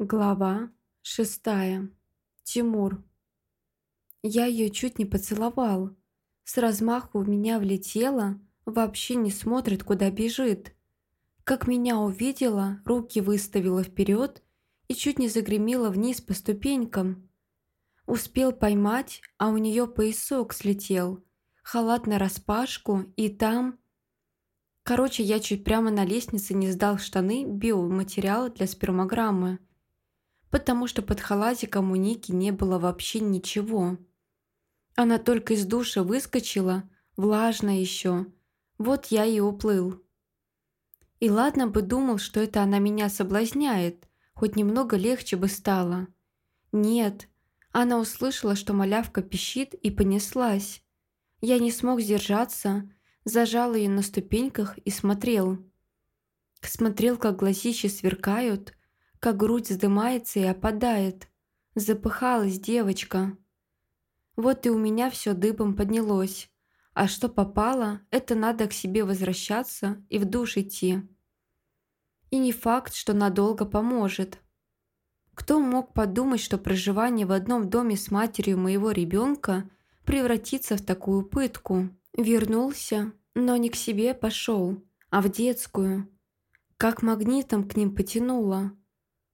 Глава шестая. Тимур. Я ее чуть не поцеловал. С размаху в меня влетела, вообще не смотрит, куда бежит. Как меня увидела, руки выставила вперед и чуть не загремела вниз по ступенькам. Успел поймать, а у нее поясок слетел, халат на распашку и там... Короче, я чуть прямо на лестнице не сдал штаны биоматериала для спермограммы потому что под халатиком у Ники не было вообще ничего. Она только из душа выскочила, влажно еще. Вот я и уплыл. И ладно бы думал, что это она меня соблазняет, хоть немного легче бы стало. Нет, она услышала, что малявка пищит и понеслась. Я не смог сдержаться, зажал ее на ступеньках и смотрел. Смотрел, как глазища сверкают, как грудь вздымается и опадает. Запыхалась девочка. Вот и у меня все дыбом поднялось. А что попало, это надо к себе возвращаться и в душ идти. И не факт, что надолго поможет. Кто мог подумать, что проживание в одном доме с матерью моего ребенка превратится в такую пытку? Вернулся, но не к себе пошел, а в детскую. Как магнитом к ним потянуло.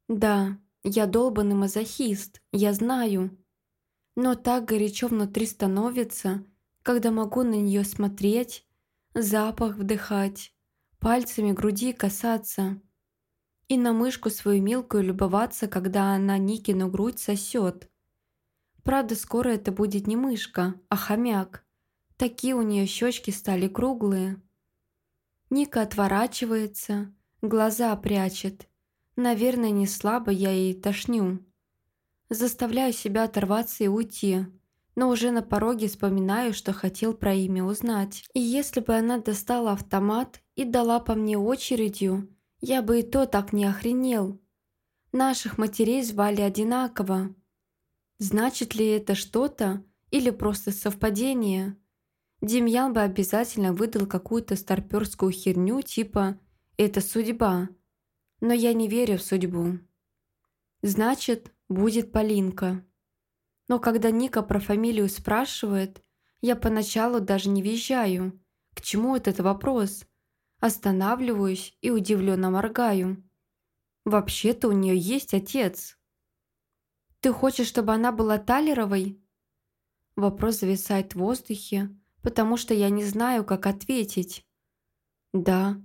Да, я долбанный мазохист, я знаю. Но так горячо внутри становится, когда могу на нее смотреть, запах вдыхать, пальцами груди касаться и на мышку свою мелкую любоваться, когда она Никину грудь сосет. Правда, скоро это будет не мышка, а хомяк. Такие у нее щечки стали круглые. Ника отворачивается, глаза прячет – Наверное, не слабо я ей тошню. Заставляю себя оторваться и уйти, но уже на пороге вспоминаю, что хотел про имя узнать. И если бы она достала автомат и дала по мне очередью, я бы и то так не охренел. Наших матерей звали одинаково. Значит ли это что-то или просто совпадение? Демьян бы обязательно выдал какую-то старперскую херню типа «это судьба», но я не верю в судьбу. Значит, будет Полинка. Но когда Ника про фамилию спрашивает, я поначалу даже не визжаю. К чему этот вопрос? Останавливаюсь и удивленно моргаю. Вообще-то у нее есть отец. Ты хочешь, чтобы она была Талеровой? Вопрос зависает в воздухе, потому что я не знаю, как ответить. Да,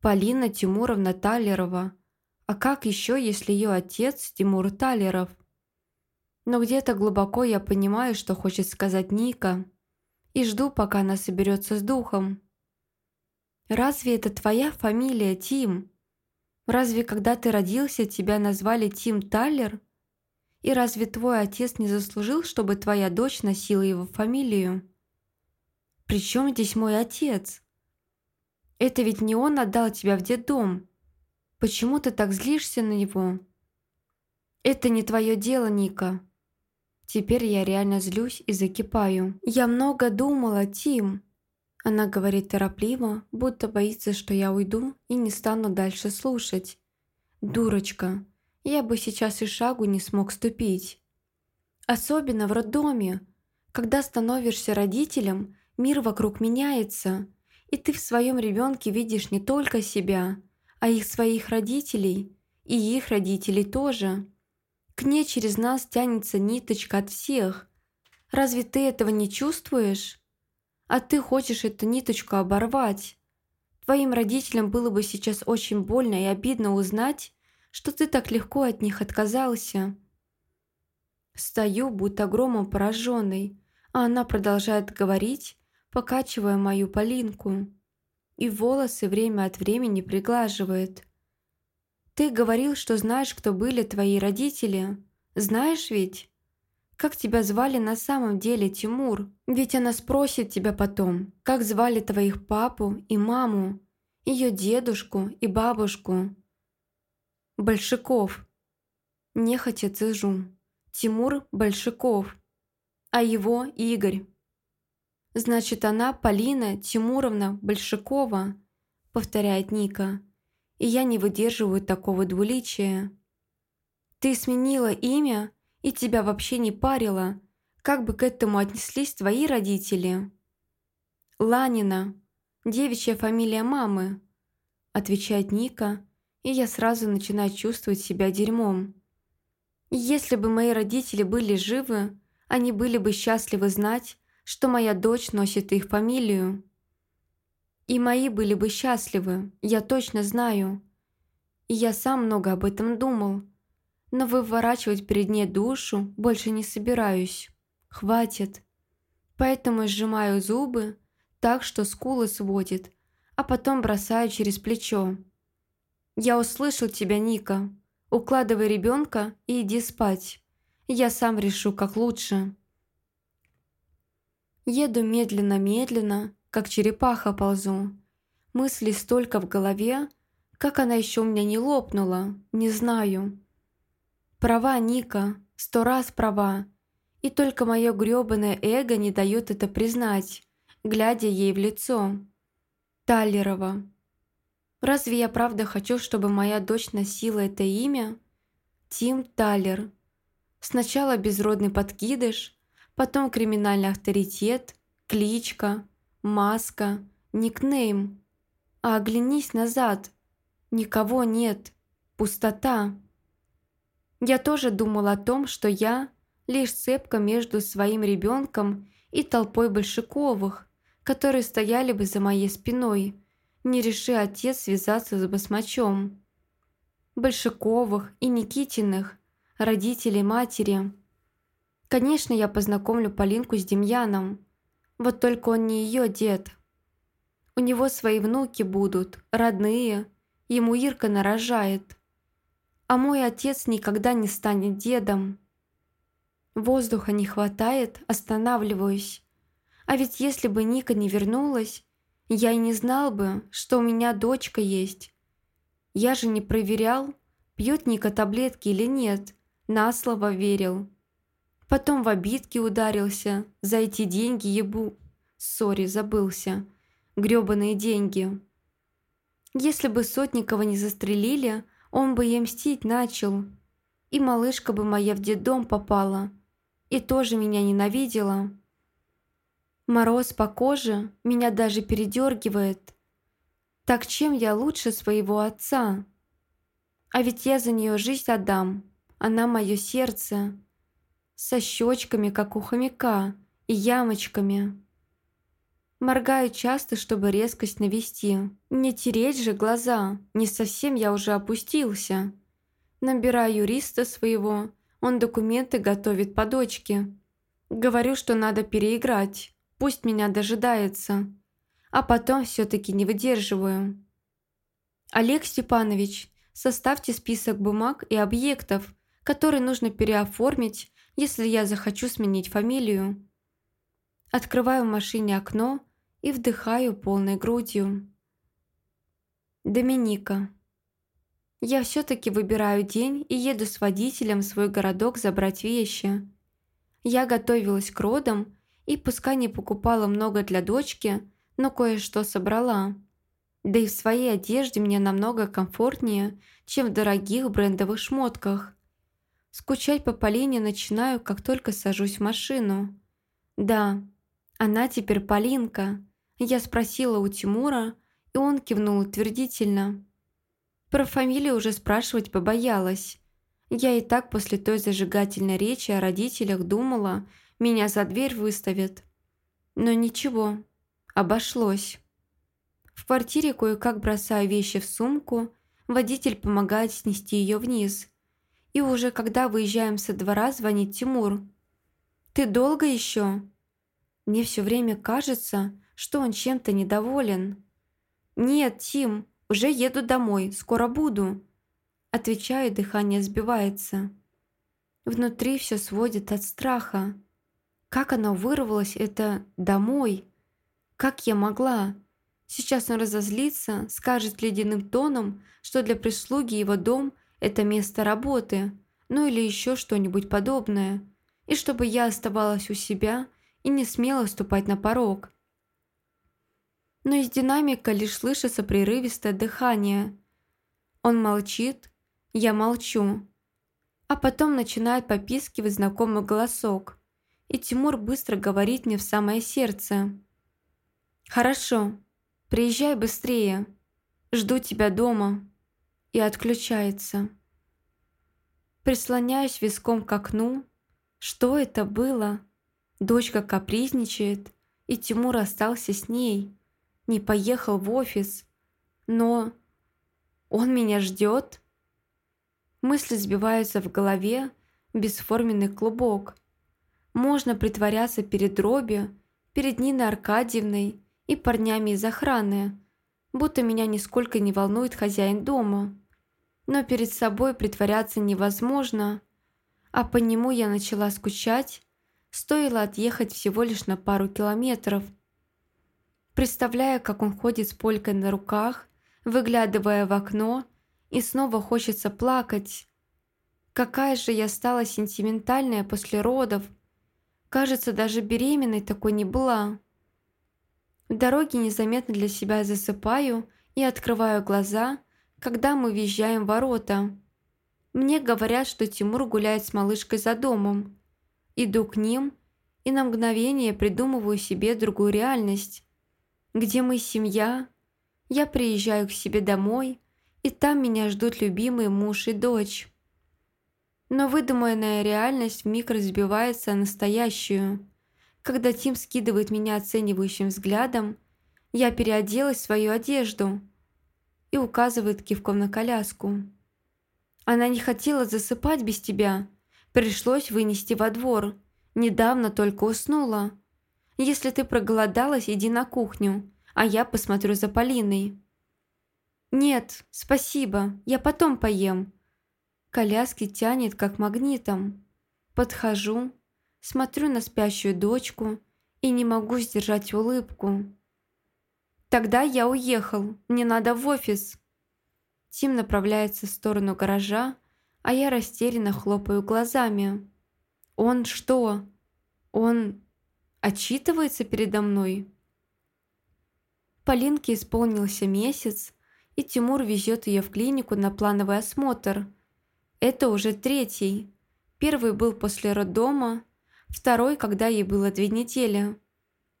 Полина Тимуровна Талерова – а как еще, если ее отец Тимур Талеров? Но где-то глубоко я понимаю, что хочет сказать Ника, и жду, пока она соберется с духом. «Разве это твоя фамилия, Тим? Разве когда ты родился, тебя назвали Тим Талер? И разве твой отец не заслужил, чтобы твоя дочь носила его фамилию? Причем здесь мой отец? Это ведь не он отдал тебя в детдом, Почему ты так злишься на него? Это не твое дело, Ника. Теперь я реально злюсь и закипаю. Я много думала, Тим. Она говорит торопливо, будто боится, что я уйду и не стану дальше слушать. Дурочка, я бы сейчас и шагу не смог ступить. Особенно в роддоме. Когда становишься родителем, мир вокруг меняется, и ты в своем ребенке видишь не только себя – а их своих родителей и их родителей тоже. К ней через нас тянется ниточка от всех. Разве ты этого не чувствуешь? А ты хочешь эту ниточку оборвать. Твоим родителям было бы сейчас очень больно и обидно узнать, что ты так легко от них отказался. Стою, будто громом пораженный, а она продолжает говорить, покачивая мою Полинку и волосы время от времени приглаживает. «Ты говорил, что знаешь, кто были твои родители. Знаешь ведь? Как тебя звали на самом деле, Тимур? Ведь она спросит тебя потом, как звали твоих папу и маму, ее дедушку и бабушку». «Большаков». Нехотя цежу. Тимур Большаков, а его Игорь. «Значит, она Полина Тимуровна Большакова», — повторяет Ника. «И я не выдерживаю такого двуличия». Ты сменила имя и тебя вообще не парило. Как бы к этому отнеслись твои родители?» «Ланина. Девичья фамилия мамы», – отвечает Ника, и я сразу начинаю чувствовать себя дерьмом. Если бы мои родители были живы, они были бы счастливы знать, что моя дочь носит их фамилию. И мои были бы счастливы, я точно знаю. И я сам много об этом думал. Но выворачивать перед ней душу больше не собираюсь. Хватит. Поэтому сжимаю зубы так, что скулы сводит, а потом бросаю через плечо. «Я услышал тебя, Ника. Укладывай ребенка и иди спать. Я сам решу, как лучше». Еду медленно-медленно, как черепаха ползу. Мыслей столько в голове, как она еще у меня не лопнула, не знаю. Права Ника, сто раз права. И только мое грёбаное эго не дает это признать, глядя ей в лицо. Таллерова. Разве я правда хочу, чтобы моя дочь носила это имя? Тим Таллер. Сначала безродный подкидыш, потом криминальный авторитет, кличка, маска, никнейм. А оглянись назад. Никого нет. Пустота. Я тоже думала о том, что я лишь цепка между своим ребенком и толпой Большаковых, которые стояли бы за моей спиной, не реши отец связаться с басмачом. Большаковых и Никитиных, родителей матери. Конечно, я познакомлю Полинку с Демьяном, вот только он не ее дед. У него свои внуки будут, родные, ему Ирка нарожает. А мой отец никогда не станет дедом. Воздуха не хватает, останавливаюсь. А ведь если бы Ника не вернулась, я и не знал бы, что у меня дочка есть. Я же не проверял, пьет Ника таблетки или нет, на слово верил. Потом в обидки ударился, за эти деньги ебу. Сори, забылся. Грёбаные деньги. Если бы Сотникова не застрелили, он бы ей мстить начал. И малышка бы моя в детдом попала. И тоже меня ненавидела. Мороз по коже меня даже передергивает. Так чем я лучше своего отца? А ведь я за нее жизнь отдам. Она мое сердце. Со щечками, как у хомяка, и ямочками. Моргаю часто, чтобы резкость навести. Не тереть же глаза, не совсем я уже опустился. Набираю юриста своего, он документы готовит по дочке. Говорю, что надо переиграть. Пусть меня дожидается. А потом все-таки не выдерживаю. Олег Степанович, составьте список бумаг и объектов, которые нужно переоформить, если я захочу сменить фамилию. Открываю в машине окно и вдыхаю полной грудью. Доминика. Я все-таки выбираю день и еду с водителем в свой городок забрать вещи. Я готовилась к родам и пускай не покупала много для дочки, но кое-что собрала. Да и в своей одежде мне намного комфортнее, чем в дорогих брендовых шмотках. Скучать по Полине начинаю, как только сажусь в машину. Да, она теперь Полинка. Я спросила у Тимура, и он кивнул утвердительно. Про фамилию уже спрашивать побоялась. Я и так после той зажигательной речи о родителях думала, меня за дверь выставят. Но ничего, обошлось. В квартире кое-как бросаю вещи в сумку, водитель помогает снести ее вниз. И уже когда выезжаем со двора, звонит Тимур. «Ты долго еще?» Мне все время кажется, что он чем-то недоволен. «Нет, Тим, уже еду домой, скоро буду». Отвечаю, дыхание сбивается. Внутри все сводит от страха. Как оно вырвалось, это «домой»? Как я могла? Сейчас он разозлится, скажет ледяным тоном, что для прислуги его дом – это место работы, ну или еще что-нибудь подобное, и чтобы я оставалась у себя и не смела ступать на порог. Но из динамика лишь слышится прерывистое дыхание. Он молчит, я молчу. А потом начинает попискивать знакомый голосок. И Тимур быстро говорит мне в самое сердце. «Хорошо, приезжай быстрее. Жду тебя дома». И отключается. Прислоняюсь виском к окну. Что это было? Дочка капризничает, и Тимур остался с ней. Не поехал в офис. Но он меня ждет? Мысли сбиваются в голове, бесформенный клубок. Можно притворяться перед Робби, перед Ниной Аркадьевной и парнями из охраны, будто меня нисколько не волнует хозяин дома. Но перед собой притворяться невозможно, а по нему я начала скучать, стоило отъехать всего лишь на пару километров. Представляя, как он ходит с полькой на руках, выглядывая в окно, и снова хочется плакать. Какая же я стала сентиментальная после родов. Кажется, даже беременной такой не была. В дороге незаметно для себя засыпаю и открываю глаза, когда мы въезжаем в ворота. Мне говорят, что Тимур гуляет с малышкой за домом. Иду к ним и на мгновение придумываю себе другую реальность, где мы семья, я приезжаю к себе домой, и там меня ждут любимый муж и дочь. Но выдуманная реальность вмиг разбивается о настоящую. Когда Тим скидывает меня оценивающим взглядом, я переоделась в свою одежду и указывает кивком на коляску. Она не хотела засыпать без тебя. Пришлось вынести во двор. Недавно только уснула. Если ты проголодалась, иди на кухню а я посмотрю за Полиной. «Нет, спасибо, я потом поем». Коляски тянет как магнитом. Подхожу, смотрю на спящую дочку и не могу сдержать улыбку. «Тогда я уехал, мне надо в офис». Тим направляется в сторону гаража, а я растерянно хлопаю глазами. «Он что? Он отчитывается передо мной?» Полинке исполнился месяц, и Тимур везет ее в клинику на плановый осмотр. Это уже третий. Первый был после роддома, второй, когда ей было две недели.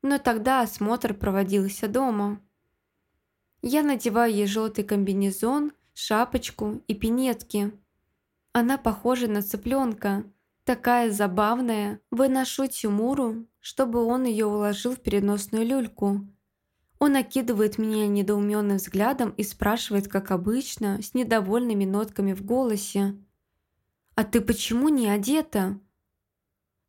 Но тогда осмотр проводился дома. Я надеваю ей желтый комбинезон, шапочку и пинетки. Она похожа на цыпленка, такая забавная. Выношу Тимуру, чтобы он ее уложил в переносную люльку – он окидывает меня недоуменным взглядом и спрашивает, как обычно, с недовольными нотками в голосе. «А ты почему не одета?»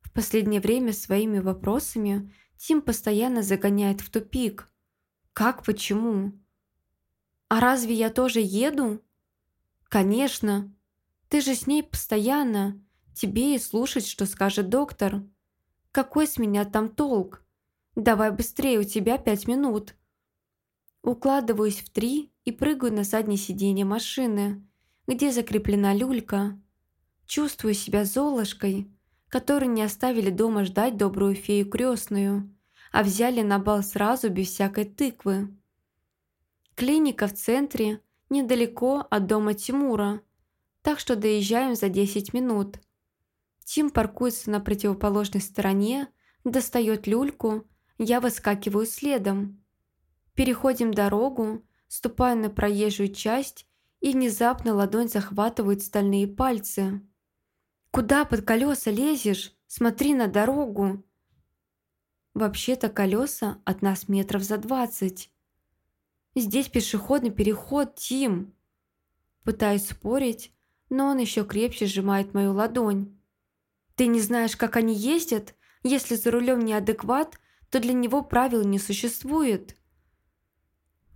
В последнее время своими вопросами Тим постоянно загоняет в тупик. «Как почему?» «А разве я тоже еду?» «Конечно. Ты же с ней постоянно. Тебе и слушать, что скажет доктор. Какой с меня там толк? Давай быстрее, у тебя пять минут». Укладываюсь в три и прыгаю на заднее сиденье машины, где закреплена люлька. Чувствую себя золушкой, которую не оставили дома ждать добрую фею крестную, а взяли на бал сразу без всякой тыквы. Клиника в центре, недалеко от дома Тимура, так что доезжаем за 10 минут. Тим паркуется на противоположной стороне, достает люльку, я выскакиваю следом. Переходим дорогу, ступаю на проезжую часть, и внезапно ладонь захватывает стальные пальцы. «Куда под колеса лезешь? Смотри на дорогу!» Вообще-то колеса от нас метров за двадцать. «Здесь пешеходный переход, Тим!» Пытаюсь спорить, но он еще крепче сжимает мою ладонь. «Ты не знаешь, как они ездят? Если за рулем неадекват, то для него правил не существует».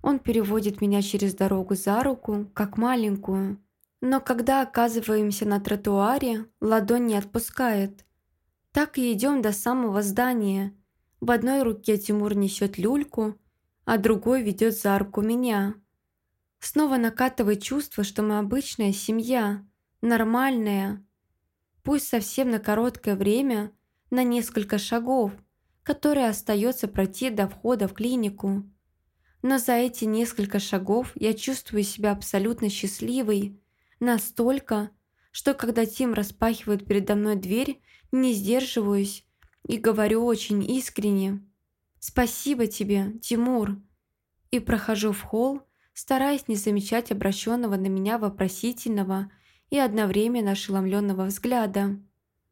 Он переводит меня через дорогу за руку, как маленькую. Но когда оказываемся на тротуаре, ладонь не отпускает. Так и идем до самого здания. В одной руке Тимур несет люльку, а другой ведет за руку меня. Снова накатывает чувство, что мы обычная семья, нормальная. Пусть совсем на короткое время, на несколько шагов, которые остается пройти до входа в клинику. Но за эти несколько шагов я чувствую себя абсолютно счастливой, настолько, что когда Тим распахивает передо мной дверь, не сдерживаюсь и говорю очень искренне «Спасибо тебе, Тимур!» и прохожу в холл, стараясь не замечать обращенного на меня вопросительного и одновременно ошеломленного взгляда.